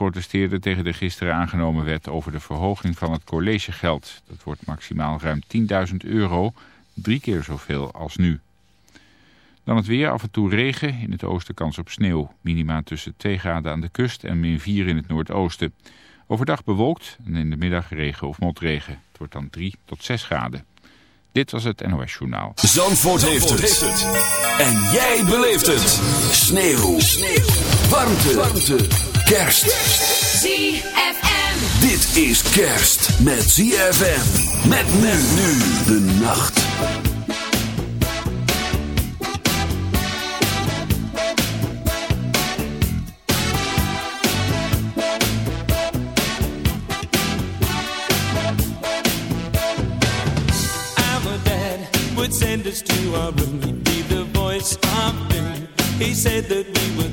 protesteerden tegen de gisteren aangenomen wet over de verhoging van het collegegeld. Dat wordt maximaal ruim 10.000 euro, drie keer zoveel als nu. Dan het weer, af en toe regen, in het oosten kans op sneeuw. Minima tussen 2 graden aan de kust en min 4 in het noordoosten. Overdag bewolkt en in de middag regen of motregen. Het wordt dan 3 tot 6 graden. Dit was het NOS Journaal. Zandvoort, heeft, het. heeft, het. En jij beleeft het. Sneeuw. sneeuw. Warmte. Warmte kerst. ZFM. Dit is kerst met ZFM. Met men nu de nacht. Send us to our room, he'd be the voice of. He said that we were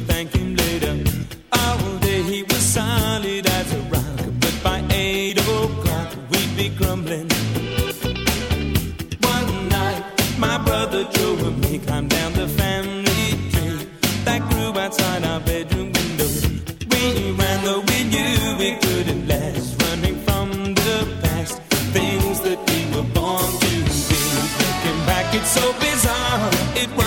it was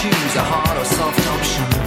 choose a hard or soft option.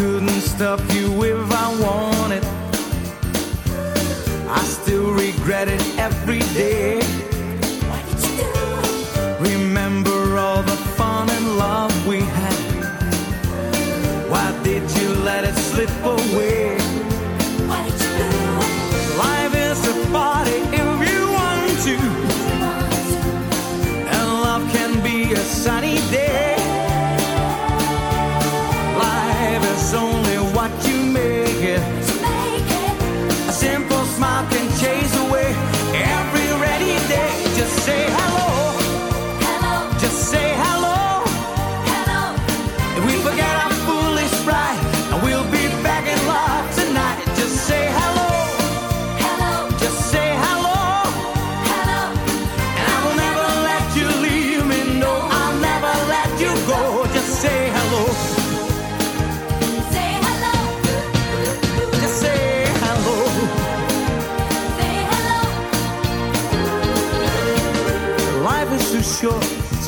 couldn't stop you if I wanted. I still regret it every day. Did you do? Remember all the fun and love we had. Why did you let it slip away?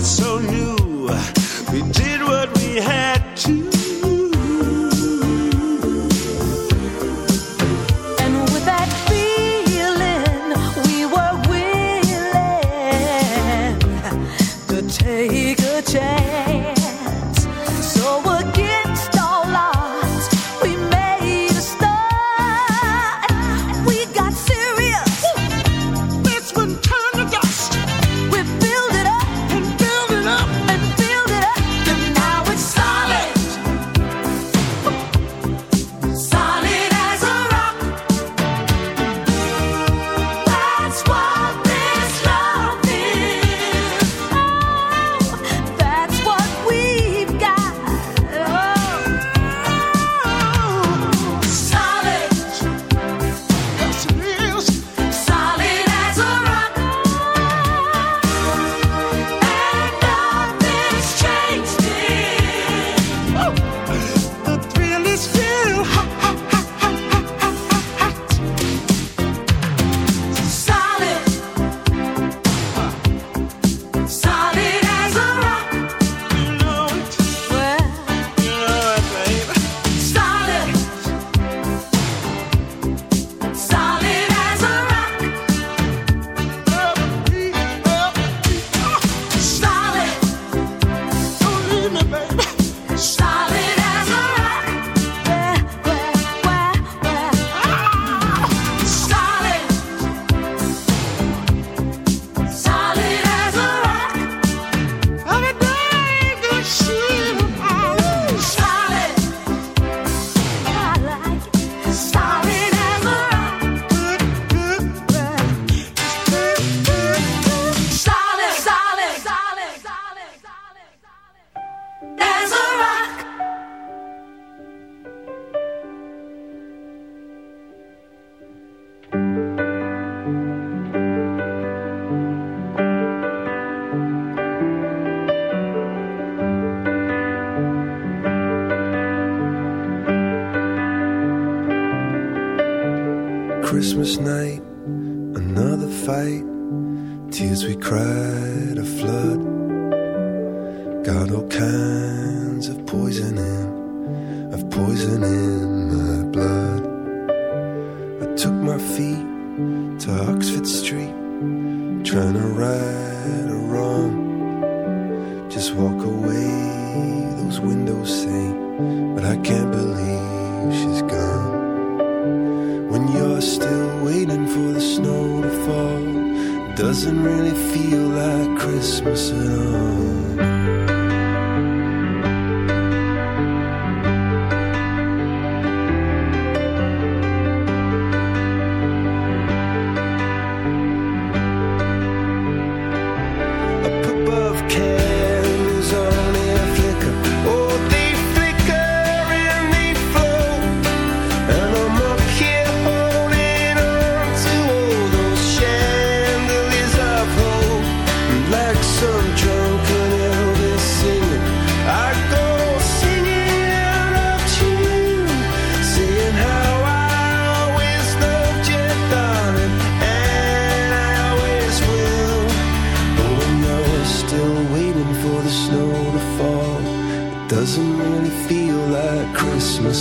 so new.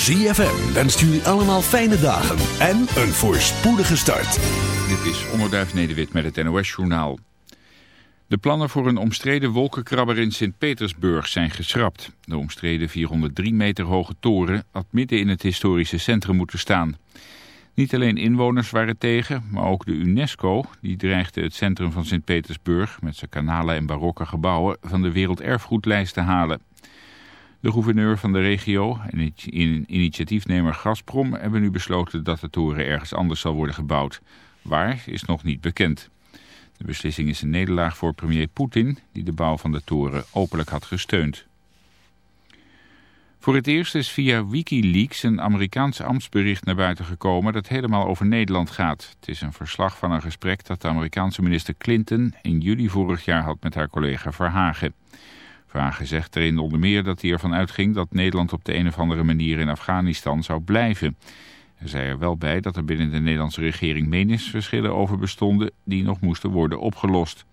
ZFM wenst jullie allemaal fijne dagen en een voorspoedige start. Dit is Onderduif Nederwit met het NOS-journaal. De plannen voor een omstreden wolkenkrabber in Sint-Petersburg zijn geschrapt. De omstreden 403 meter hoge toren had midden in het historische centrum moeten staan. Niet alleen inwoners waren tegen, maar ook de UNESCO... die dreigde het centrum van Sint-Petersburg... met zijn kanalen en barokke gebouwen van de werelderfgoedlijst te halen. De gouverneur van de regio en initiatiefnemer Gazprom hebben nu besloten dat de toren ergens anders zal worden gebouwd. Waar is nog niet bekend. De beslissing is een nederlaag voor premier Poetin, die de bouw van de toren openlijk had gesteund. Voor het eerst is via Wikileaks een Amerikaans ambtsbericht naar buiten gekomen dat helemaal over Nederland gaat. Het is een verslag van een gesprek dat de Amerikaanse minister Clinton in juli vorig jaar had met haar collega Verhagen. Verhagen zegt erin onder meer dat hij ervan uitging dat Nederland op de een of andere manier in Afghanistan zou blijven. Hij zei er wel bij dat er binnen de Nederlandse regering meningsverschillen over bestonden die nog moesten worden opgelost.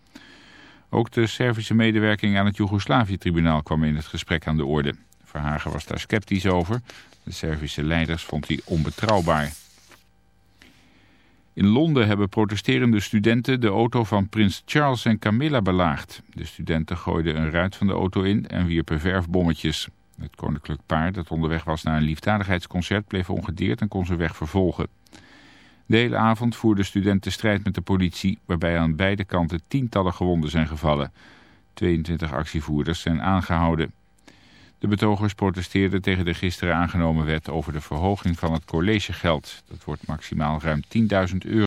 Ook de Servische medewerking aan het Joegoslavië-tribunaal kwam in het gesprek aan de orde. Verhagen was daar sceptisch over. De Servische leiders vond hij onbetrouwbaar. In Londen hebben protesterende studenten de auto van prins Charles en Camilla belaagd. De studenten gooiden een ruit van de auto in en wierpen verfbommetjes. Het koninklijk paar dat onderweg was naar een liefdadigheidsconcert bleef ongedeerd en kon zijn weg vervolgen. De hele avond voerden studenten strijd met de politie, waarbij aan beide kanten tientallen gewonden zijn gevallen. 22 actievoerders zijn aangehouden. De betogers protesteerden tegen de gisteren aangenomen wet over de verhoging van het collegegeld. Dat wordt maximaal ruim 10.000 euro.